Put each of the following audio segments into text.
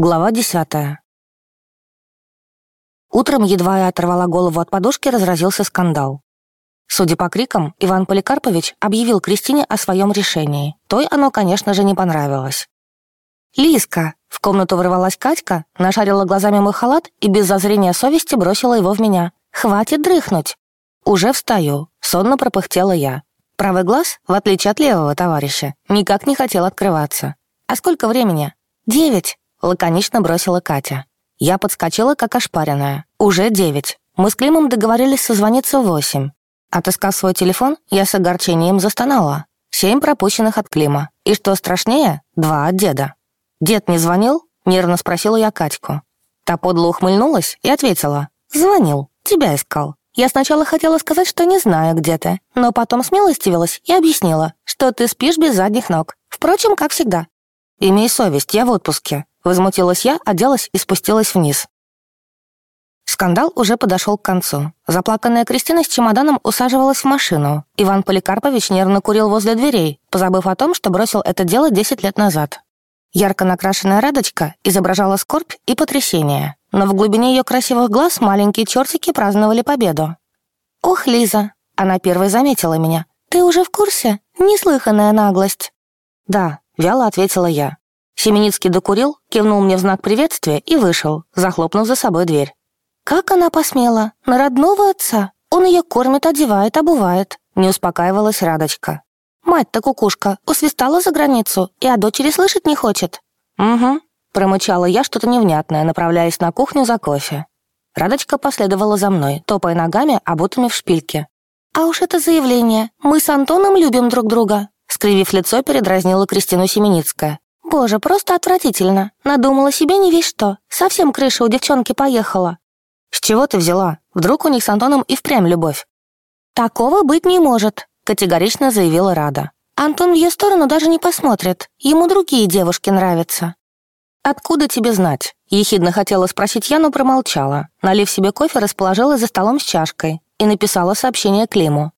Глава десятая. Утром, едва я оторвала голову от подушки, разразился скандал. Судя по крикам, Иван Поликарпович объявил Кристине о своем решении. Той оно, конечно же, не понравилось. «Лиска!» — в комнату ворвалась Катька, нашарила глазами мой халат и без зазрения совести бросила его в меня. «Хватит дрыхнуть!» «Уже встаю», — сонно пропыхтела я. Правый глаз, в отличие от левого товарища, никак не хотел открываться. «А сколько времени?» «Девять», — лаконично бросила Катя. Я подскочила, как ошпаренная. Уже девять. Мы с Климом договорились созвониться в восемь. Отыскав свой телефон, я с огорчением застонала. Семь пропущенных от Клима. И что страшнее, два от деда. «Дед не звонил?» — нервно спросила я Катьку. Та подло ухмыльнулась и ответила. «Звонил. Тебя искал. Я сначала хотела сказать, что не знаю, где ты, но потом смилостивилась и объяснила, что ты спишь без задних ног. Впрочем, как всегда. «Имей совесть, я в отпуске», — возмутилась я, оделась и спустилась вниз. Скандал уже подошел к концу. Заплаканная Кристина с чемоданом усаживалась в машину. Иван Поликарпович нервно курил возле дверей, позабыв о том, что бросил это дело 10 лет назад. Ярко накрашенная Радочка изображала скорбь и потрясение, но в глубине ее красивых глаз маленькие чертики праздновали победу. «Ох, Лиза!» — она первой заметила меня. «Ты уже в курсе? Неслыханная наглость!» «Да, Вяло ответила я. Семеницкий докурил, кивнул мне в знак приветствия и вышел, захлопнув за собой дверь. «Как она посмела? На родного отца? Он ее кормит, одевает, обувает», — не успокаивалась Радочка. «Мать-то кукушка, усвистала за границу и о дочери слышать не хочет». «Угу», — промычала я что-то невнятное, направляясь на кухню за кофе. Радочка последовала за мной, топая ногами, обутыми в шпильке. «А уж это заявление. Мы с Антоном любим друг друга. Скривив лицо, передразнила Кристину Семеницкая. «Боже, просто отвратительно. Надумала себе не весь что. Совсем крыша у девчонки поехала». «С чего ты взяла? Вдруг у них с Антоном и впрямь любовь?» «Такого быть не может», — категорично заявила Рада. «Антон в ее сторону даже не посмотрит. Ему другие девушки нравятся». «Откуда тебе знать?» — ехидно хотела спросить я, но промолчала. Налив себе кофе, расположилась за столом с чашкой и написала сообщение Климу.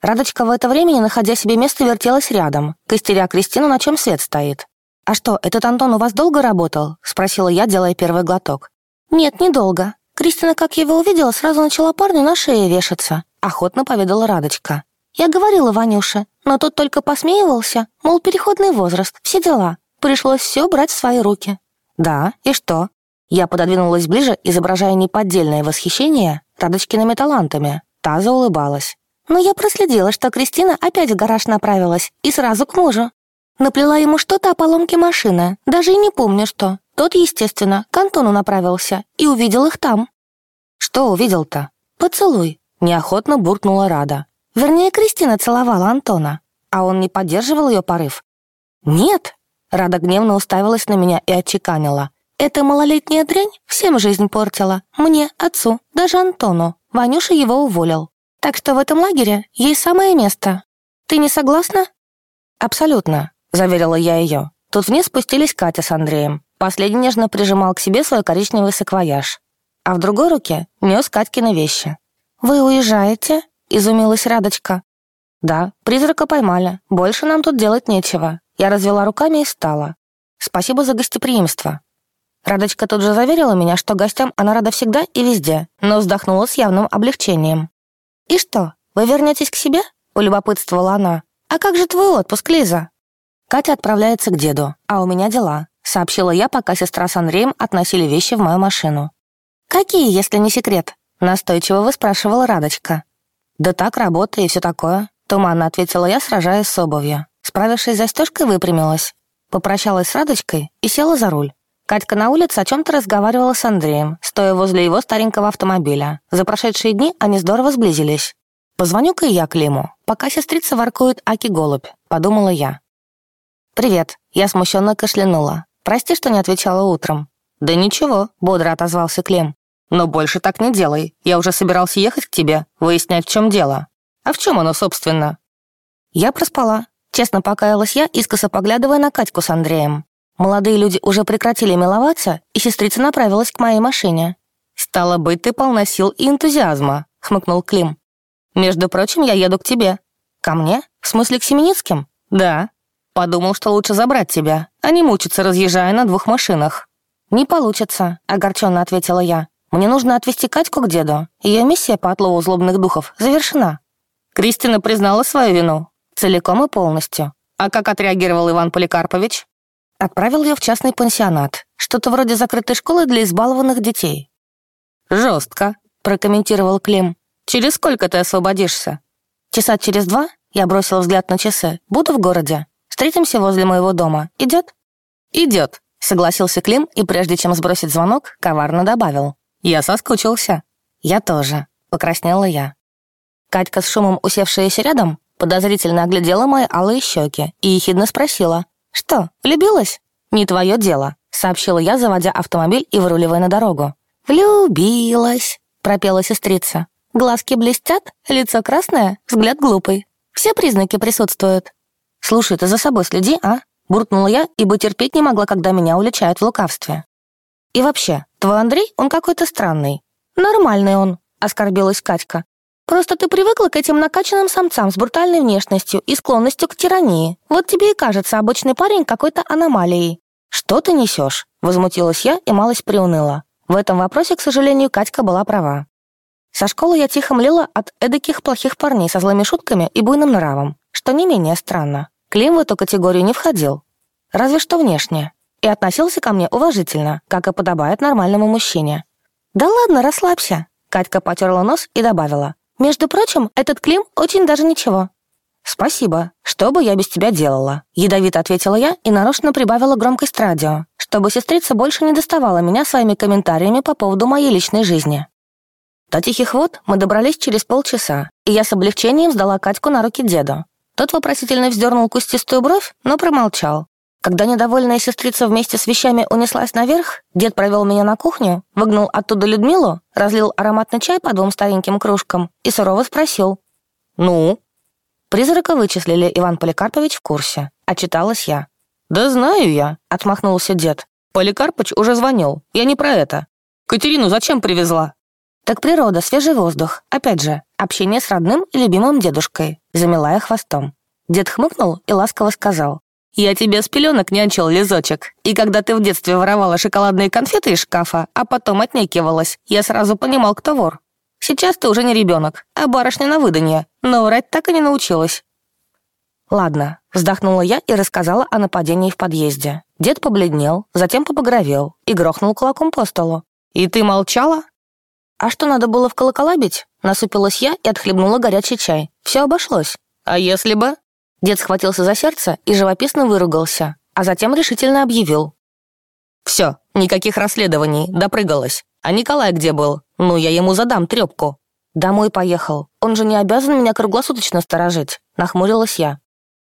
Радочка в это время, не находя себе места, вертелась рядом, костеря Кристину, на чем свет стоит. «А что, этот Антон у вас долго работал?» — спросила я, делая первый глоток. «Нет, недолго. Кристина, как его увидела, сразу начала парню на шее вешаться», — охотно поведала Радочка. «Я говорила Ванюше, но тот только посмеивался, мол, переходный возраст, все дела. Пришлось все брать в свои руки». «Да, и что?» Я пододвинулась ближе, изображая неподдельное восхищение Радочкиными талантами. Та заулыбалась. Но я проследила, что Кристина опять в гараж направилась и сразу к мужу. Наплела ему что-то о поломке машины, даже и не помню что. Тот, естественно, к Антону направился и увидел их там. «Что увидел-то?» «Поцелуй», — неохотно буркнула Рада. Вернее, Кристина целовала Антона, а он не поддерживал ее порыв. «Нет», — Рада гневно уставилась на меня и отчеканила. «Эта малолетняя дрянь всем жизнь портила. Мне, отцу, даже Антону. Ванюша его уволил. Так что в этом лагере есть самое место. Ты не согласна?» «Абсолютно», — заверила я ее. Тут вниз спустились Катя с Андреем. Последний нежно прижимал к себе свой коричневый саквояж. А в другой руке нес Катькины вещи. «Вы уезжаете?» — изумилась Радочка. «Да, призрака поймали. Больше нам тут делать нечего». Я развела руками и встала. «Спасибо за гостеприимство». Радочка тут же заверила меня, что гостям она рада всегда и везде, но вздохнула с явным облегчением. «И что, вы вернетесь к себе?» — полюбопытствовала она. «А как же твой отпуск, Лиза?» «Катя отправляется к деду, а у меня дела», — сообщила я, пока сестра с Андреем относили вещи в мою машину. «Какие, если не секрет?» — настойчиво выспрашивала Радочка. «Да так, работа и все такое», — туманно ответила я, сражаясь с обувью. Справившись с застежкой, выпрямилась. Попрощалась с Радочкой и села за руль. Катька на улице о чем-то разговаривала с Андреем, стоя возле его старенького автомобиля. За прошедшие дни они здорово сблизились. «Позвоню-ка я Климу, пока сестрица воркует Аки-голубь», — подумала я. «Привет», — я смущенно кашлянула. «Прости, что не отвечала утром». «Да ничего», — бодро отозвался Клим. «Но больше так не делай. Я уже собирался ехать к тебе, выяснять, в чем дело. А в чем оно, собственно?» Я проспала. Честно покаялась я, искоса поглядывая на Катьку с Андреем. Молодые люди уже прекратили миловаться, и сестрица направилась к моей машине. «Стало быть, ты полна сил и энтузиазма», — хмыкнул Клим. «Между прочим, я еду к тебе». «Ко мне? В смысле, к Семеницким?» «Да». «Подумал, что лучше забрать тебя, а не мучиться, разъезжая на двух машинах». «Не получится», — огорченно ответила я. «Мне нужно отвезти Катьку к деду. Ее миссия по отлову злобных духов завершена». Кристина признала свою вину. Целиком и полностью. А как отреагировал Иван Поликарпович? Отправил ее в частный пансионат. Что-то вроде закрытой школы для избалованных детей. «Жестко», — прокомментировал Клим. «Через сколько ты освободишься?» «Часа через два?» Я бросила взгляд на часы. «Буду в городе. Встретимся возле моего дома. Идет?» «Идет», Согласился Клим и, прежде чем сбросить звонок, коварно добавил. «Я соскучился». «Я тоже», — покраснела я. Катька с шумом, усевшаяся рядом, подозрительно оглядела мои алые щеки и ехидно спросила. «Что, влюбилась?» «Не твое дело», — сообщила я, заводя автомобиль и выруливая на дорогу. «Влюбилась», — пропела сестрица. «Глазки блестят, лицо красное, взгляд глупый. Все признаки присутствуют». «Слушай, ты за собой следи, а?» Буркнула я, ибо терпеть не могла, когда меня уличают в лукавстве. «И вообще, твой Андрей, он какой-то странный». «Нормальный он», — оскорбилась Катька. «Просто ты привыкла к этим накачанным самцам с брутальной внешностью и склонностью к тирании. Вот тебе и кажется обычный парень какой-то аномалией». «Что ты несешь?» — возмутилась я и малость приуныла. В этом вопросе, к сожалению, Катька была права. Со школы я тихо млела от эдаких плохих парней со злыми шутками и буйным нравом, что не менее странно. Клим в эту категорию не входил. Разве что внешне. И относился ко мне уважительно, как и подобает нормальному мужчине. «Да ладно, расслабься», — Катька потерла нос и добавила. «Между прочим, этот Клим очень даже ничего». «Спасибо. Что бы я без тебя делала?» Ядовито ответила я и нарочно прибавила громкость радио, чтобы сестрица больше не доставала меня своими комментариями по поводу моей личной жизни. До Тихих вод мы добрались через полчаса, и я с облегчением сдала Катьку на руки деду, тот вопросительно вздернул кустистую бровь, но промолчал. Когда недовольная сестрица вместе с вещами унеслась наверх, дед провел меня на кухню, выгнал оттуда Людмилу, разлил ароматный чай по двум стареньким кружкам и сурово спросил. «Ну?» Призрака вычислили, Иван Поликарпович в курсе. Отчиталась я. «Да знаю я», — отмахнулся дед. «Поликарпыч уже звонил. Я не про это. Катерину зачем привезла?» «Так природа, свежий воздух. Опять же, общение с родным и любимым дедушкой», — замела я хвостом. Дед хмыкнул и ласково сказал. «Я тебе с пеленок нянчил, лизочек, и когда ты в детстве воровала шоколадные конфеты из шкафа, а потом отнекивалась, я сразу понимал, кто вор. Сейчас ты уже не ребенок, а барышня на выданье, но врать так и не научилась». «Ладно», — вздохнула я и рассказала о нападении в подъезде. Дед побледнел, затем побагровел и грохнул кулаком по столу. «И ты молчала?» «А что, надо было в колокола бить?» Насупилась я и отхлебнула горячий чай. Все обошлось. «А если бы?» Дед схватился за сердце и живописно выругался, а затем решительно объявил. «Все, никаких расследований, допрыгалась. А Николай где был? Ну, я ему задам трепку». «Домой поехал. Он же не обязан меня круглосуточно сторожить», — нахмурилась я.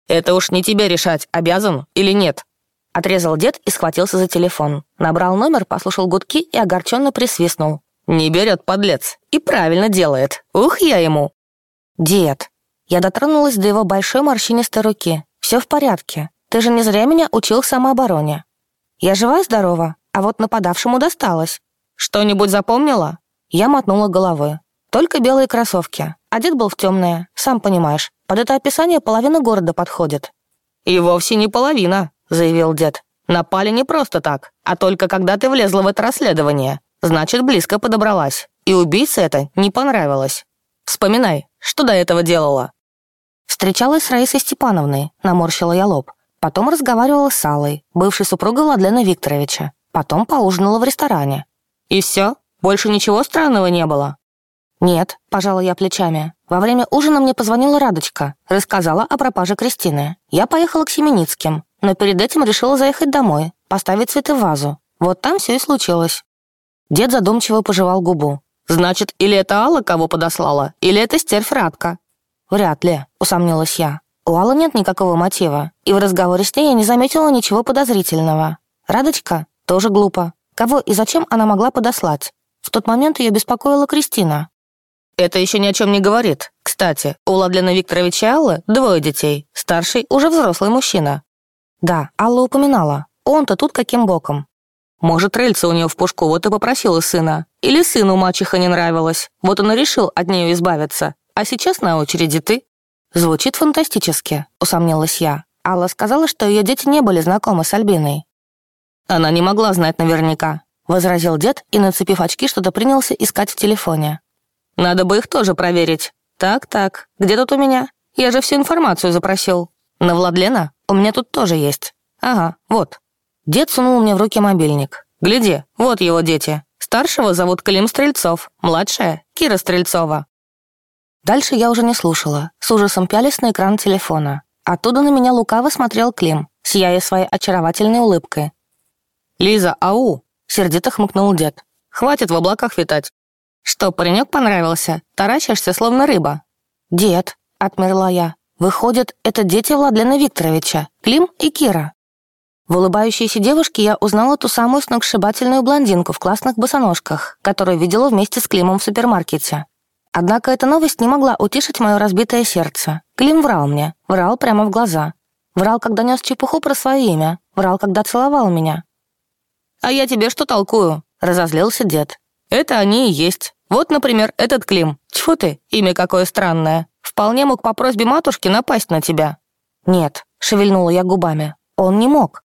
«Это уж не тебе решать, обязан или нет». Отрезал дед и схватился за телефон. Набрал номер, послушал гудки и огорченно присвистнул. Не берет подлец. И правильно делает. Ух, я ему. Дед. Я дотронулась до его большой морщинистой руки. Все в порядке. Ты же не зря меня учил самообороне. Я жива и здорова, а вот нападавшему досталось. Что-нибудь запомнила? Я мотнула головой. Только белые кроссовки. Одет был в темное, сам понимаешь. Под это описание половина города подходит. «И вовсе не половина», — заявил дед. «Напали не просто так, а только когда ты влезла в это расследование. Значит, близко подобралась. И убийце это не понравилось. Вспоминай, что до этого делала?» Встречалась с Раисой Степановной, наморщила я лоб. Потом разговаривала с Аллой, бывшей супругой Владлена Викторовича. Потом поужинала в ресторане. «И все? Больше ничего странного не было?» «Нет», — пожала я плечами. «Во время ужина мне позвонила Радочка, рассказала о пропаже Кристины. Я поехала к Семеницким, но перед этим решила заехать домой, поставить цветы в вазу. Вот там все и случилось». Дед задумчиво пожевал губу. «Значит, или это Алла кого подослала, или это стервь Радка?» «Вряд ли», — усомнилась я. «У Аллы нет никакого мотива, и в разговоре с ней я не заметила ничего подозрительного. Радочка? Тоже глупо. Кого и зачем она могла подослать? В тот момент ее беспокоила Кристина». «Это еще ни о чем не говорит. Кстати, у Владлена Викторовича и Аллы двое детей. Старший уже взрослый мужчина». «Да, Алла упоминала. Он-то тут каким боком? Может, рельса у нее в пушку, вот и попросила сына. Или сыну мачеха не нравилась, вот он и решил от нее избавиться. А сейчас на очереди ты. Звучит фантастически, усомнилась я. Алла сказала, что ее дети не были знакомы с Альбиной. Она не могла знать наверняка, возразил дед и, нацепив очки, что-то принялся искать в телефоне. Надо бы их тоже проверить. Так-так, где тут у меня? Я же всю информацию запросил. На Владлена у меня тут тоже есть. Ага, вот. Дед сунул мне в руки мобильник. Гляди, вот его дети. Старшего зовут Клим Стрельцов, младшая — Кира Стрельцова. Дальше я уже не слушала, с ужасом пялись на экран телефона. Оттуда на меня лукаво смотрел Клим, сияя своей очаровательной улыбкой. «Лиза, ау!» — сердито хмыкнул дед. «Хватит в облаках витать. Что, паренек понравился? Таращишься, словно рыба». «Дед», — отмерла я, — «выходит, это дети Владлена Викторовича, Клим и Кира». В улыбающейся девушке я узнала ту самую сногсшибательную блондинку в классных босоножках, которую видела вместе с Климом в супермаркете. Однако эта новость не могла утешить мое разбитое сердце. Клим врал мне, врал прямо в глаза. Врал, когда нес чепуху про свое имя, врал, когда целовал меня. «А я тебе что толкую?» — разозлился дед. «Это они и есть. Вот, например, этот Клим. Тьфу ты, имя какое странное. Вполне мог по просьбе матушки напасть на тебя». «Нет», — шевельнула я губами. «Он не мог.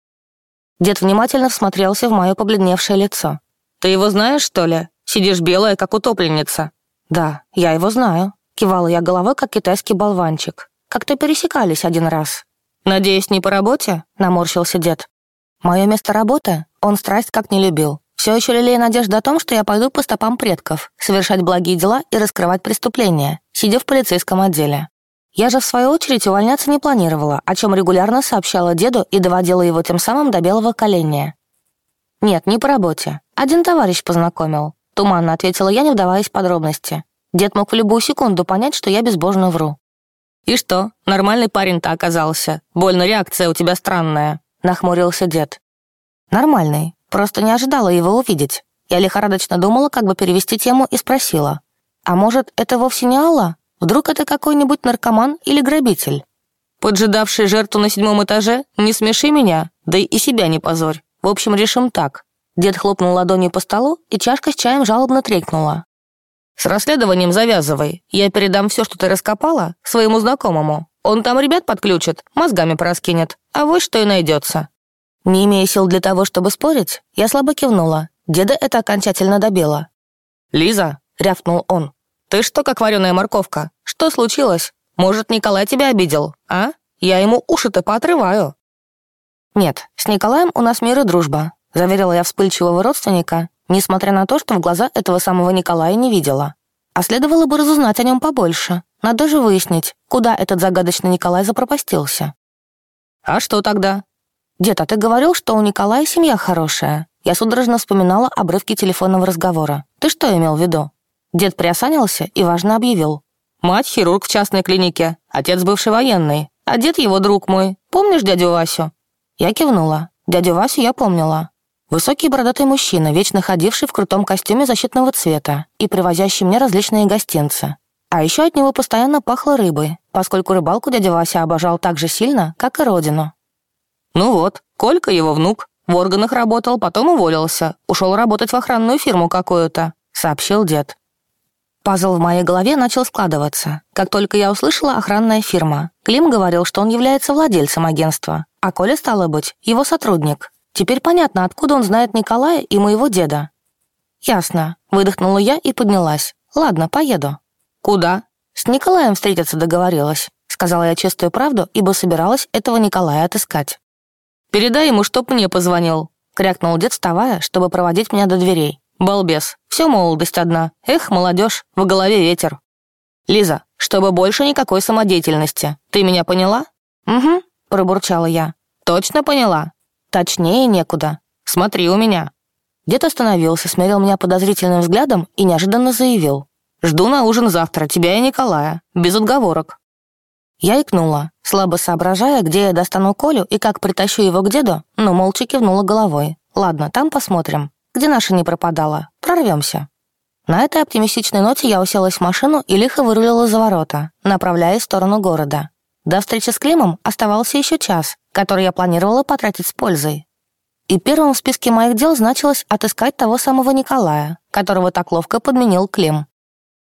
Дед внимательно всмотрелся в мое побледневшее лицо. «Ты его знаешь, что ли? Сидишь белая, как утопленница». «Да, я его знаю», — кивала я головой, как китайский болванчик. «Как-то пересекались один раз». «Надеюсь, не по работе?» — наморщился дед. «Мое место работы он страсть как не любил. Все еще лелея надежда о том, что я пойду по стопам предков, совершать благие дела и раскрывать преступления, сидя в полицейском отделе. Я же, в свою очередь, увольняться не планировала, о чем регулярно сообщала деду и доводила его тем самым до белого коленя. «Нет, не по работе. Один товарищ познакомил», — туманно ответила я, не вдаваясь в подробности. Дед мог в любую секунду понять, что я безбожно вру. «И что, нормальный парень-то оказался? Больно реакция у тебя странная», — нахмурился дед. «Нормальный, просто не ожидала его увидеть. Я лихорадочно думала, как бы перевести тему, и спросила. «А может, это вовсе не Алла?» Вдруг это какой-нибудь наркоман или грабитель? Поджидавший жертву на седьмом этаже, не смеши меня, да и себя не позорь. В общем, решим так. Дед хлопнул ладонью по столу, и чашка с чаем жалобно трекнула. «С расследованием завязывай. Я передам все, что ты раскопала, своему знакомому. Он там ребят подключит, мозгами пораскинет. А вот что и найдется. Не имея сил для того, чтобы спорить, я слабо кивнула. Деда это окончательно добило. «Лиза», — рявкнул он, «Ты что, как вареная морковка? Что случилось? Может, Николай тебя обидел, а? Я ему уши-то поотрываю». «Нет, с Николаем у нас мир и дружба», — заверила я вспыльчивого родственника, несмотря на то, что в глаза этого самого Николая не видела. А следовало бы разузнать о нем побольше. Надо же выяснить, куда этот загадочный Николай запропастился. «А что тогда?» «Дед, а ты говорил, что у Николая семья хорошая?» Я судорожно вспоминала обрывки телефонного разговора. «Ты что имел в виду?» Дед приосанился и важно объявил. «Мать хирург в частной клинике, отец бывший военный, а дед его друг мой. Помнишь дядю Васю?» Я кивнула. Дядю Васю я помнила. Высокий бородатый мужчина, вечно ходивший в крутом костюме защитного цвета и привозящий мне различные гостинцы. А еще от него постоянно пахло рыбой, поскольку рыбалку дядя Вася обожал так же сильно, как и родину. «Ну вот, Колька его внук. В органах работал, потом уволился. Ушел работать в охранную фирму какую-то», — сообщил дед. Пазл в моей голове начал складываться. Как только я услышала охранная фирма. Клим говорил, что он является владельцем агентства, а Коля, стало быть, его сотрудник. Теперь понятно, откуда он знает Николая и моего деда. «Ясно», — выдохнула я и поднялась. «Ладно, поеду». «Куда?» «С Николаем встретиться договорилась», — сказала я чистую правду, ибо собиралась этого Николая отыскать. «Передай ему, чтоб мне позвонил», — крякнул дед, вставая, чтобы проводить меня до дверей. Балбес, все молодость одна. Эх, молодежь, в голове ветер. Лиза, чтобы больше никакой самодеятельности. Ты меня поняла? Угу, пробурчала я. Точно поняла? Точнее некуда. Смотри у меня. Дед остановился, смерил меня подозрительным взглядом и неожиданно заявил. «Жду на ужин завтра, тебя и Николая. Без отговорок». Я икнула, слабо соображая, где я достану Колю и как притащу его к деду, но молча кивнула головой. «Ладно, там посмотрим. Где наша не пропадала? Прорвемся. На этой оптимистичной ноте я уселась в машину и лихо вырулила за ворота, направляясь в сторону города. До встречи с Климом оставался еще час, который я планировала потратить с пользой. И первым в списке моих дел значилось отыскать того самого Николая, которого так ловко подменил Клим.